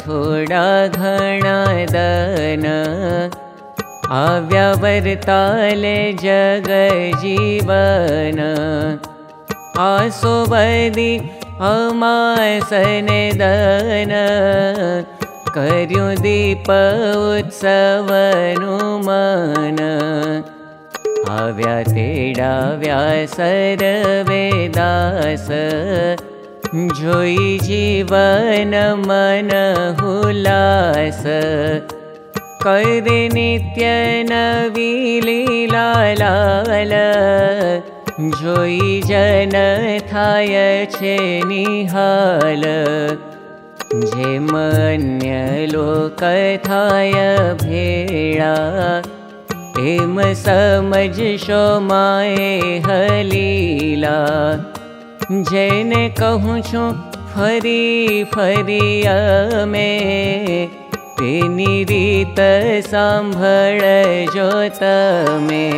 थोडा घणा दन आव्यावर्ताले जग जीवन। आसो बदी अमासने दन कर्यु दीप उत्सवनु मन आव्या तेडाव्या सर्वेदास जोई जीवन मन हुलास। करे नित्य नवी लीला लाल। जोई जन थाय छे निहाल। जे मन्य लोक थाय भेळा एम समझशो माए हलीला જેને કહું છું, ફરી ફરી અમે. તેની રીત સાંભળજો તમે.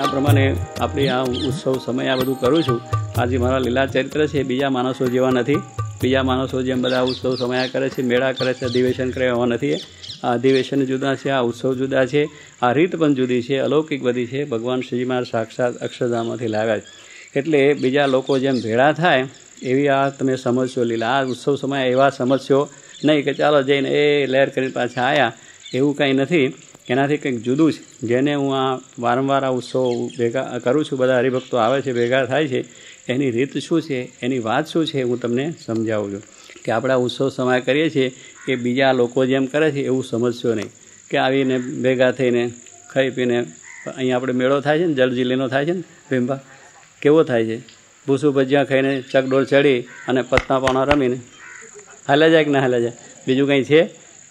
આ પ્રમાણે આપણે આ ઉત્સવ સમય આ બધું કરું છું. આજે મારા લીલા ચરિત્ર છે બીજા માણસો જેવા નથી. બીજા માણસો જેમ બધા ઉત્સવ સમયા કરે છે, મેળા કરે છે, અધિવેશન કરે એવા નથી. આ અધિવેશન જુદા છે, આ ઉત્સવ જુદા છે, આ રીત પણ જુદી છે, અલૌકિક બધી છે. ભગવાન શ્રીમાં સાક્ષાત અક્ષરધામમાંથી લાવ્યા છે. એટલે બીજા લોકો જેમ ભેળા થાય, એવી આ તમે સમજશો, લીલા, આ ઉત્સવ સમયે એવા સમજશો નહીં કે ચાલો જઈને એ લહેર કરીને પાછા આવ્યા એવું કંઈ નથી. એનાથી કંઈક જુદું છે. જેને હું આ વારંવાર આ ઉત્સવ ભેગા કરું છું, બધા હરિભક્તો આવે છે, ભેગા થાય છે, એની રીત શું છે, એની વાત શું છે, હું તમને સમજાવું છું. કે આપણા ઉત્સવ સમય કરીએ છીએ કે બીજા લોકો જેમ કરે છે, એવું સમજશો નહીં. કે આવીને ભેગા થઈને ખાઈ પીને, અહીંયા આપણે મેળો થાય છે ને, જલજીલીનો થાય છે ને, ભીમભા? કેવો થાય છે? ભૂસું ભજીયા ખાઈને ચકડોળ ચડી અને પત્તા પાણા રમીને હાલે જાય કે ના હાલે જાય? બીજું કંઈ છે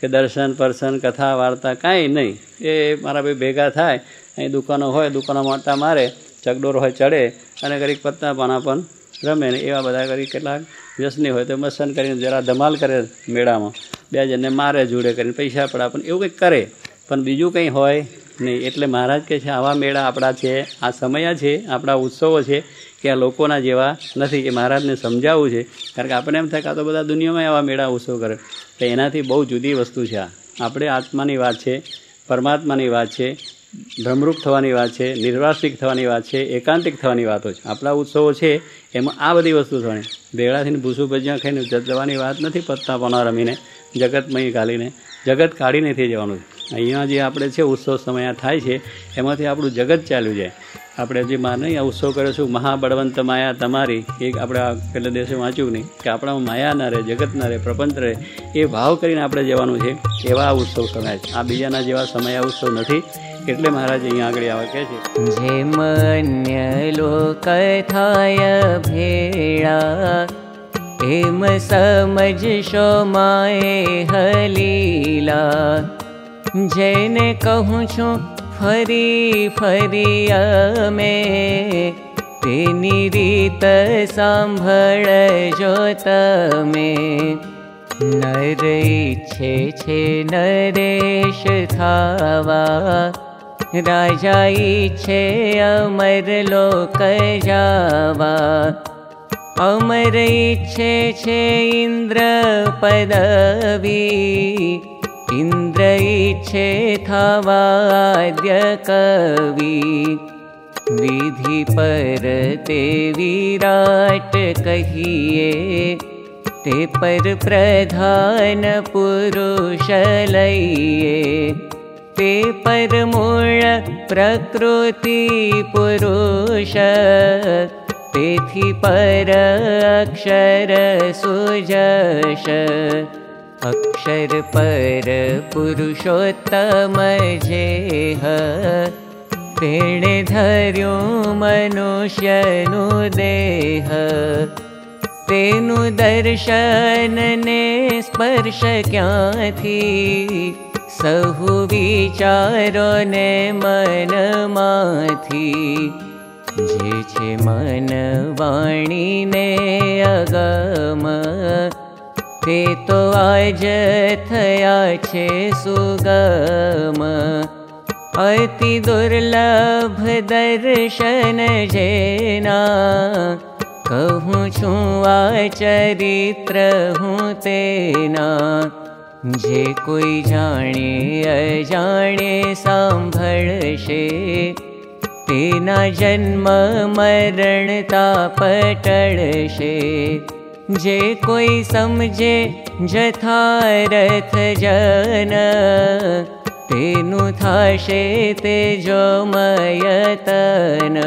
કે દર્શન, પરસન, કથા, વાર્તા કાંઈ નહીં. એ મારા ભાઈ ભેગા થાય, અહીં દુકાનો હોય દુકાનો મોટા મારે ચકડોર હોય ચડે અને કરીક પત્તા પાના પણ રમે ને એવા બધા કરી કેટલાક વ્યસની હોય તો મસન કરીને જરા ધમાલ કરે મેળામાં. બે જણને મારે જોડે કરીને પૈસા પડા પણ એવું કંઈક કરે. પણ બીજું કંઈ હોય નહીં, એટલે મહારાજ કહે છે, આવા મેળા આપણા છે, આ સમય છે, આપણા ઉત્સવો છે, કે આ લોકોના જેવા નથી. એ મહારાજને સમજાવવું છે, કારણ કે આપણે એમ થાય કે આ તો બધા દુનિયામાં આવા મેળા ઉત્સવ કરે. તો એનાથી બહુ જુદી વસ્તુ છે આ. આપણે આત્માની વાત છે, પરમાત્માની વાત છે ભ્રમરૂપ થવાની વાત છે, નિર્વાસિક થવાની વાત છે, એકાંતિક થવાની વાતો છે. આપણા ઉત્સવો છે, એમાં આ બધી વસ્તુ થવાની. ભેળાથીને ભૂસું ભજીયા ખાઈને જવાની વાત નથી, પત્તા પના રમીને, જગતમય ઘાલીને જગત કાઢી નથી જવાનું. અહીંયા જે આપણે છે, ઉત્સવ સમય થાય છે, એમાંથી આપણું જગત ચાલ્યું જાય. આપણે જે માં નહીં ઉત્સવ કર્યો છું મહાબળવંત માયા તમારી. એક આપણે પહેલા દિવસે વાંચ્યું નહીં કે આપણામાં માયા ના રહે, જગત ના રહે, પ્રપંચ રહે. એ ભાવ કરીને આપણે જવાનું છે, એવા ઉત્સવ સમય છે. આ બીજાના જેવા સમય આ ઉત્સવ નથી. એટલે મહારાજ અહીંયા આગળ આવે કહે છે. જે મન્ય થાય ભેળા, એમ સમજશો માએ હલીલા. જેને કહું છું ફરી ફરી અમે તેની રીત સાંભળજો તમે નર ઈચ્છે છે નરેશ થાવા રાજા ઈચ્છે અમર લોક જાવા અમર ઈચ્છે છે ઇન્દ્ર પદવી ઇન્દ્ર वाद्य कवि विधि पर विराट कहिए ते पर प्रधान पुरुष लये। ते पर मूल प्रकृति पुरुष तेथि पर अक्षर सुजश। अक्षर पर पुरुषोत्तम पुरुषोत्तमजे हेण धर्यो मनुष्यनु देह तेनु दर्शन ने स्पर्श क्याि सहु विचारो ने मन माथी। जे छे मन वाणी ने अगम। તે તો આજ થયા છે સુગમ અતિ દુર્લભ દર્શન જેના કહું છું આ ચરિત્ર હું તેના જે કોઈ જાણે અજાણે સાંભળશે તેના જન્મ મરણતા પટળશે જે रथ जन तेन शे ते जयतन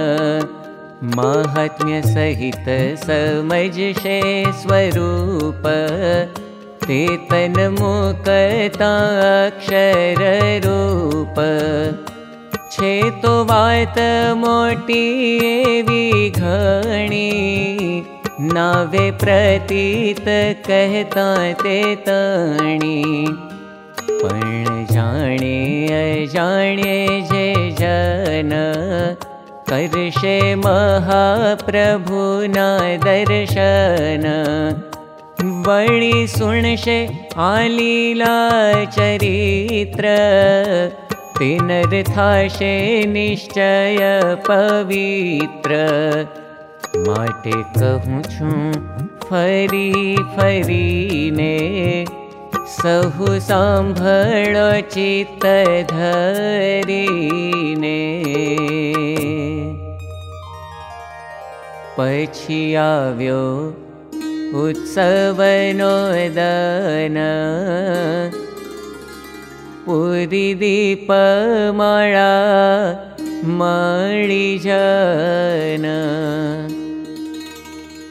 माहात्म्य सहित समज शे स्वरूपताक्षररूप वाी घी नावे प्रतीत कहता ते तणी। पण जाणे अजाणे जे जन कर्षे महाप्रभुना दर्शन। वणि सुणशे आलीला चरित्र पिनर्थाशे निश्चय पवित्र। માટે કહું છું ફરી ફરીને સહુ સાંભળો ચિત્ત ધરીને પછી આવ્યો ઉત્સવનો દન પૂરી દીપમાળા મળી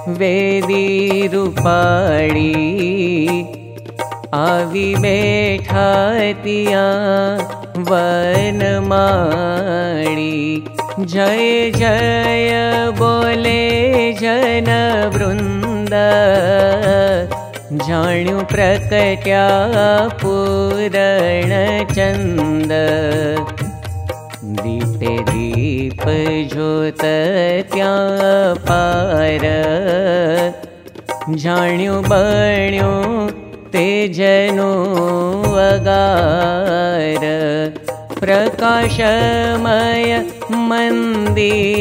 મળી જન સુંદર વેદી રૂપાળી આવી બેઠા ત્યાં વનમાળી જય જય બોલે જન વૃંદ જાણ્યું પ્રકટ્યા પૂરણ ચંદ ीपे दीप ज्योतत्या पारण्यण्य ते जनू अगार। प्रकाशमय मन्दिरमाय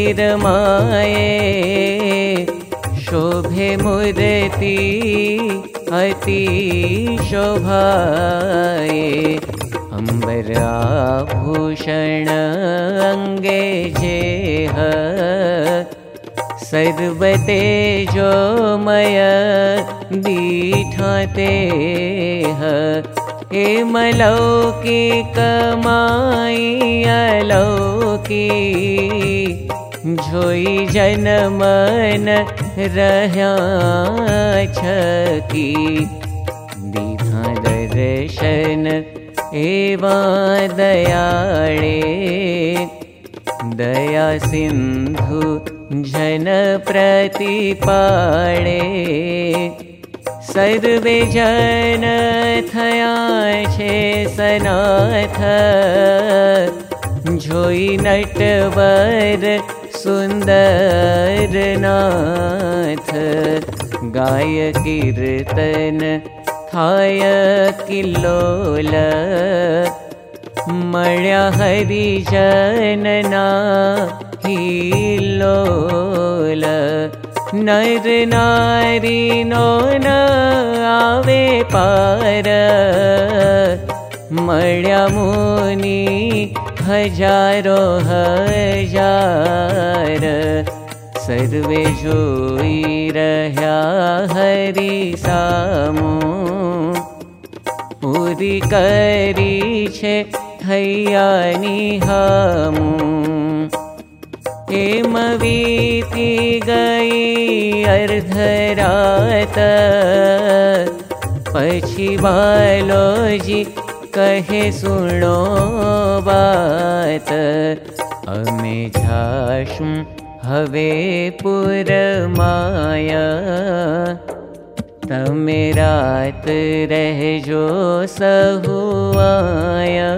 शोभे मुदति अतिशोभाे अम्बराभूषण अङ्गे भूषण अङ्गेजे ह। सर्बते जो मया दीठतेः मलौकी कमालौकी जो दर्शन दयाळे दया सिन्धु जनप्रतिपाळे सर्वे जन थया सनाथ नटवर सुन्दरनाथ। गाय कीर्तन थाय किल्लोल मर्या हरिजनना जनना नर नारी नो न आवे पार मर्यामुनि हजारो हजार सर्वे जोई रह्या हरि स પૂરી કરી છે થૈયાની હામું એમ વીતી ગઈ અર્ધરાત પછી બાલોજી કહે સુણો વાત અમે જાશું હવે પુરમાયા रात रहजो सहुआया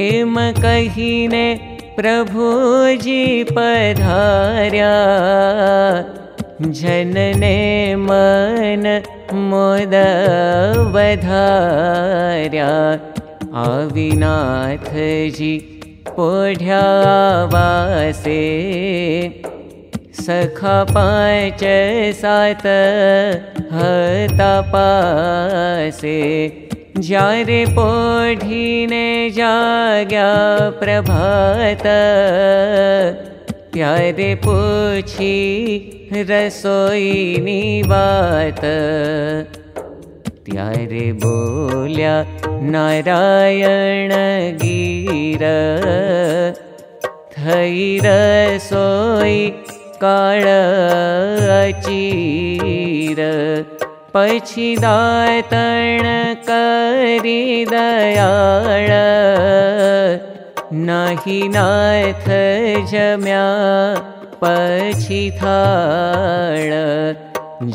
एम कहीने प्रभुजी पधार्या। जनने मन मोद वधार्या अविनाथ जी पोढ्या सखा पाय च से जारे पोढीने जाग्या प्रभात। र पूछी रसोईनी बात त्या बोल्या नारायण गीर। नारायणगिर थीरसोई कळचीर काळीर दातण करी दयाळ। नहि जम्या पि थाळ।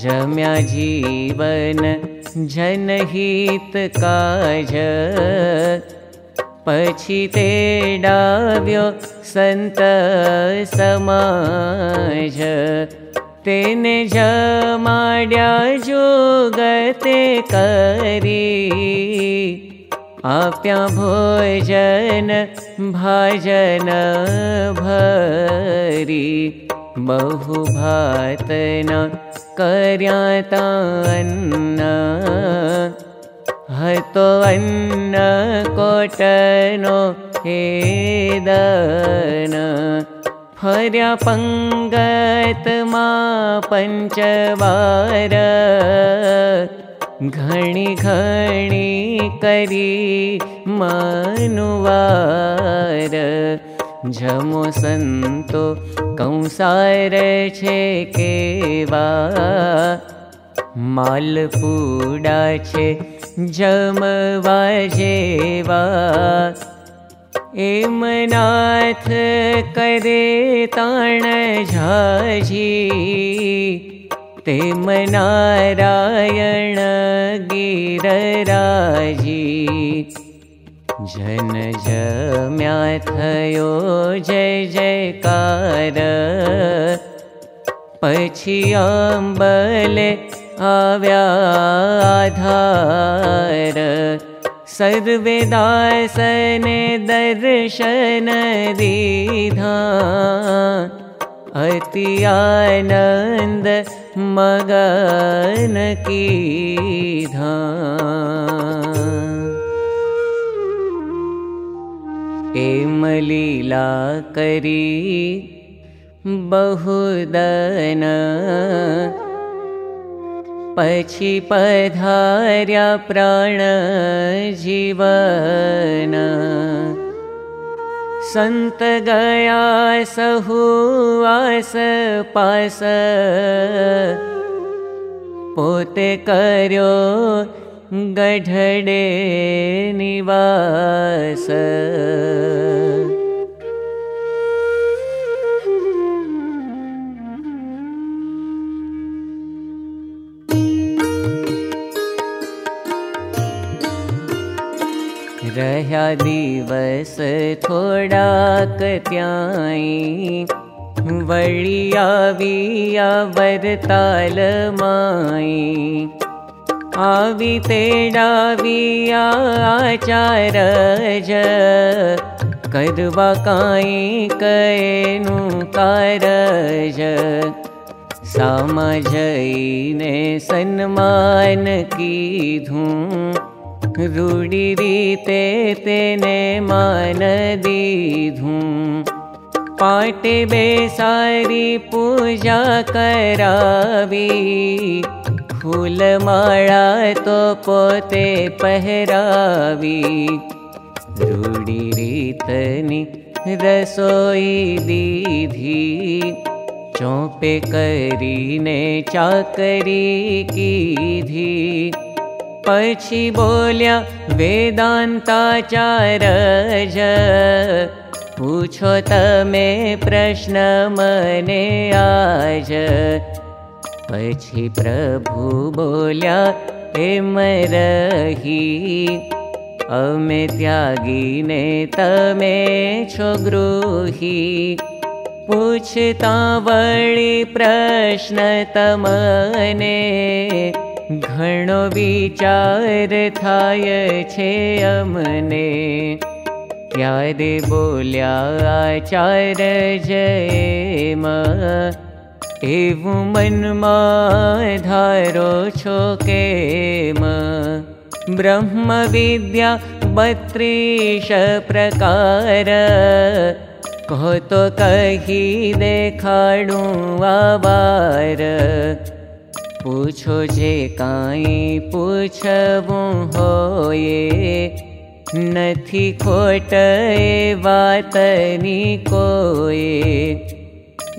जम्या जीवन जनहित काज। पछी ते डाव्यो संत समाज तेने जमाड्या जोगते करी आप्या भोजन भाजन भरी बहु भातना कर्यातान्न फर्या पङ्गतमा पञ्चवार घणी घणी करी मनुवार जमो संतो कंसार छे केवा मालपूडा छे जमवा जेवा एमनाथ करे ताण झाजी तेम नारायण गिरराजी। जन जम्या थयो जय जयकार पछी अम्बले आव्या आधार सर्वे दासने दर्शन दीधा अति आनन्द मगन कीधा एम लीला करी बहुदन पछी पधार्या प्राण जीवन। संत गया सहुआस पास। पोते कर्यो गढडे निवास રહ્યા દિવસ થોડાક ત્યાંય વળી આવ્યા વરતાલ માઈ આવી તેડાવ્યા આચાર જ કરવા કાંઈ કએનું કારજ સામા જઈને સન્માન કીધું રૂડી રીતે તેને માન દીધું પાટે બેસારી પૂજા કરાવી ફૂલમાળા તો પોતે પહેરાવી રૂડી રીતની રસોઈ દીધી ચોપે કરીને ચાકરી કીધી पशि बोल्या वेदान्ताो तमे प्रश्न परभु बोल्या हिमर औमे त्यागिने तमे गृहि पूच्छता वडि प्रश्न तने ઘણો વિચાર થાય છે અમને ક્યારે બોલ્યા આચાર જયમાં એવું મનમાં ધારો चार धारो छोके म ब्रह्मविद्या बिश प्रकार कोतो केखाडु आवार। પૂછો જે કાંઈ પૂછવું હોય નથી ખોટ એ વાતની કોઈ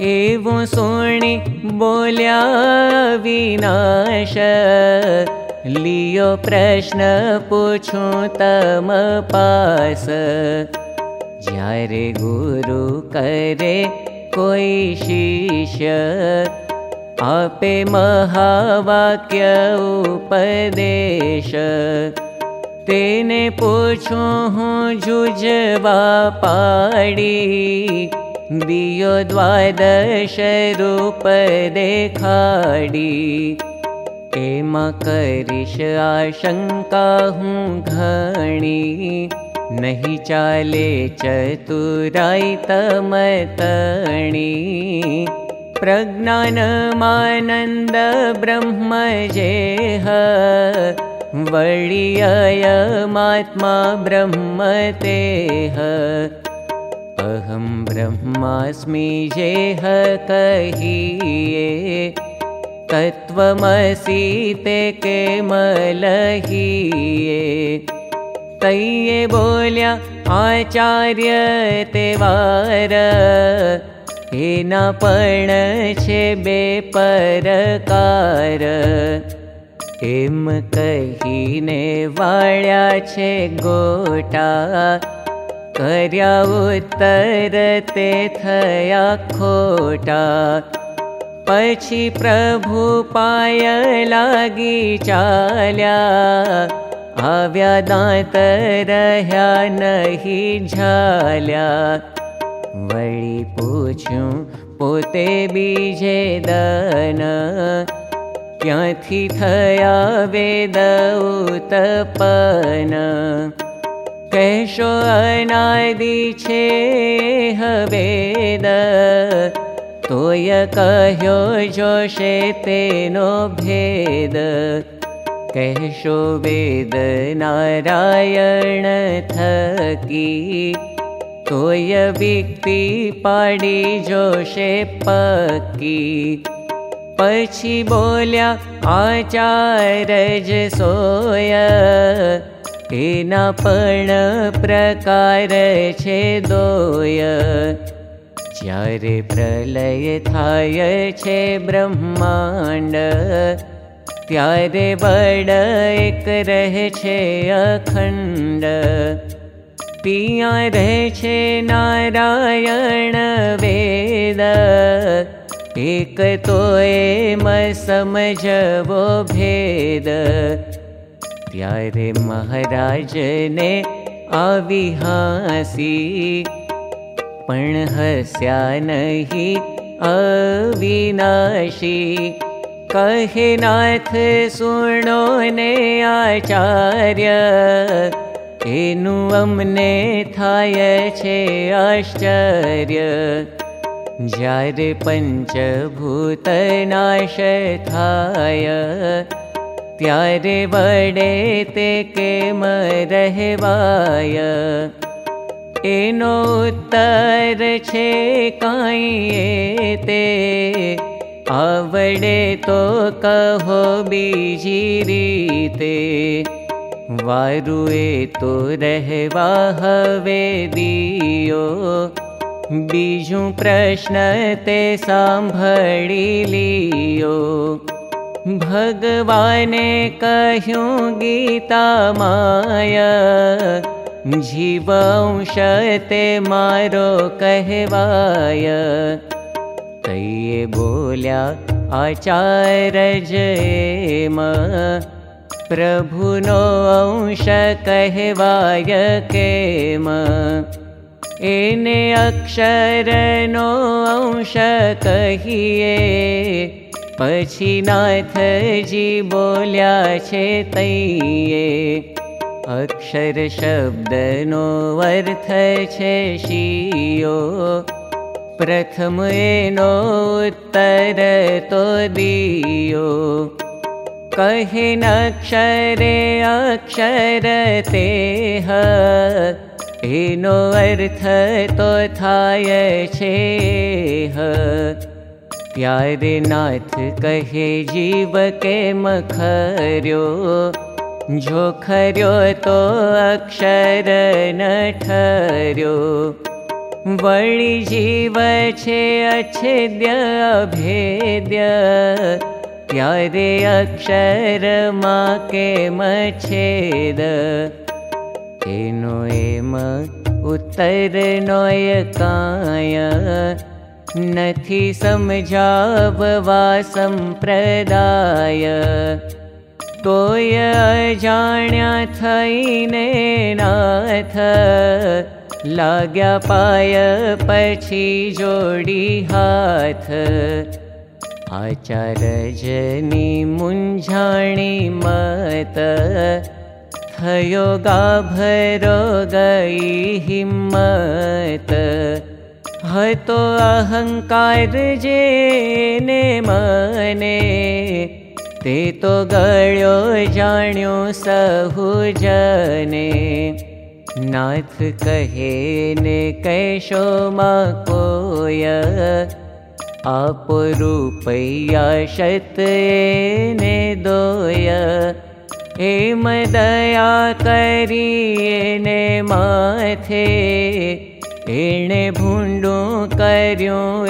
એવું સુણી બોલ્યા વિનાશ લિયો પ્રશ્ન પૂછું તમ પાસ જ્યારે ગુરુ કરે કોઈ શિષ્ય आपे महावाक्य उपदेश। तेने पूछो हूँ ते ने पूछ हुजवापा द्वादशरूप देखाडी। एश आशंका हूँ घणी। नहि चाले चतुराई तमतणी। प्रज्ञानमानन्द ब्रह्म जे ह वणि ब्रह्म ते हहं ब्रह्मास्मि जे हे तत्त्वमसिते के मलहिये। तैये बोल्या आचार्य ते वार એના પણ છે બે પરકાર એમ કહીને વાળ્યા છે ગોટા કર્યા ઉત્તર તે થયા ખોટા પછી પ્રભુ પાય લાગી ચાલ્યા આવ્યા દાંત રહ્યા નહીં ઝાલ્યા વળી પૂછ્યું પોતે બીજે દન ક્યાંથી થયા વેદ ઉતપન કહેશો અનાદિ છે હવેદ તોય કહ્યો જોશે તેનો ભેદ કહેશો વેદ નારાયણ થકી તોય વિક્તિ પાડી જોશે પકી પછી બોલ્યા આચારજ સોય એના પણ પ્રકાર છે દોય જ્યારે પ્રલય થાય છે બ્રહ્માંડ ત્યારે વડ એક રહે છે અખંડ ત્યાં રહે છે નારાયણ વેદ एक तो एम समझवो भेद त्यारे महाराज ने आवी हासी पण हस्या नहीं अविनाशी कहे नाथ सुनो ने आचार्य एनु अमने थाय छे आश्चर्य જ્યારે પંચભૂત નાશ થાય ત્યારે વડે તે કેમ રહેવાય એનો ઉત્તર છે કાંઈ તે આવડે તો કહો બીજી રીતે वारुए तो रहवा हवे दियो। बीजू प्रश्न ते साभी लियो। भगवाने कहु गीता माया जीवंश ते मारो कहवाय। तैये के बोल्याचार्य जेम प्रभुनो अंश कहवाय केम। एने अक्षरनो अंश कहिए पछी के मा ए अक्षर नो अंश कहे पशीनाथ जी बोल्याक्षरशब्द नो वर्तयो प्रथमतो दियो। क्षर अक्षरतेः हिनो अर्थयशे प्यारे नाथ कहे जीव के मखर्यो जो खर्यो तो अक्षर न ठर्यो। वळि जीव छे अच्छेद्य अभेद्य प्यारे अक्षर के मछेद। एनो एम उत्तर नोय काय। नथी समझाववा संप्रदाय। थईने नाथ। लाग्या पाय पछी जोडी हाथ आचारजनी मुञ्झाणी मुञ्झाणि मत हयो गा भरो गैहिमत हतो अहङ्कार जेने मने ते तो गळ्यो जाण्यो सह जने। नाथ कहे ने कैशो मा कोय आपोपैया शत ने दोय हे मदया ने मा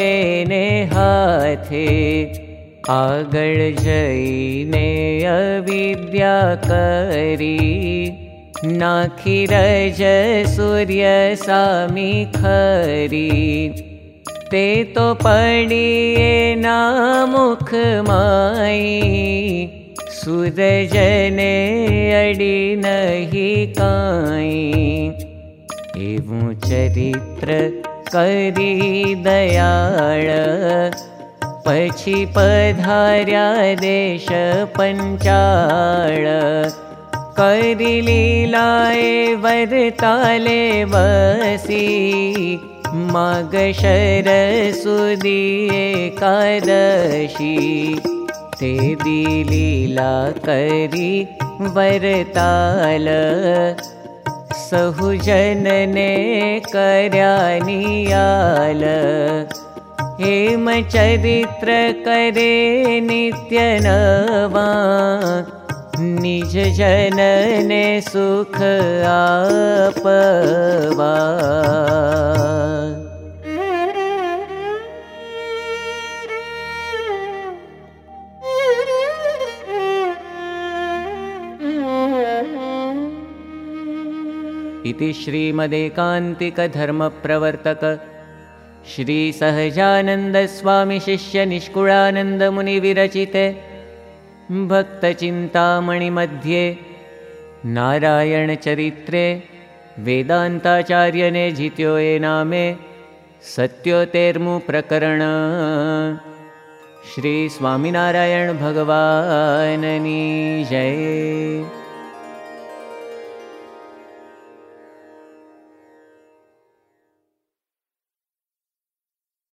एने हाथे। आगळ जईने अविद्या करी। नाखिरज सूर्य सामी खरी। ते तो पडिये पडि माई सुदजने अडि नहि काई। एवं चरित्र चरी दयाळ। पछी पधार्या देश पञ्चाळ पधार्याेश पञ्चाळीला वरताले वसि। माग शरसुदिकारी ते दिलीला करी वरताल। सहुजनने कर्यानियाल करे नित्यनवा निज जनने सुख आपवा। इति श्रीमदेकान्तिकधर्मप्रवर्तक। श्रीसहजानन्दस्वामिशिष्यनिष्कुळानन्दमुनिविरचिते भक्तचिन्तामणिमध्ये नारायणचरित्रे वेदान्ताचार्यने जित्यो ये नामे। सत्योतेर्मुप्रकरण। श्रीस्वामिनारायणभगवाननी जय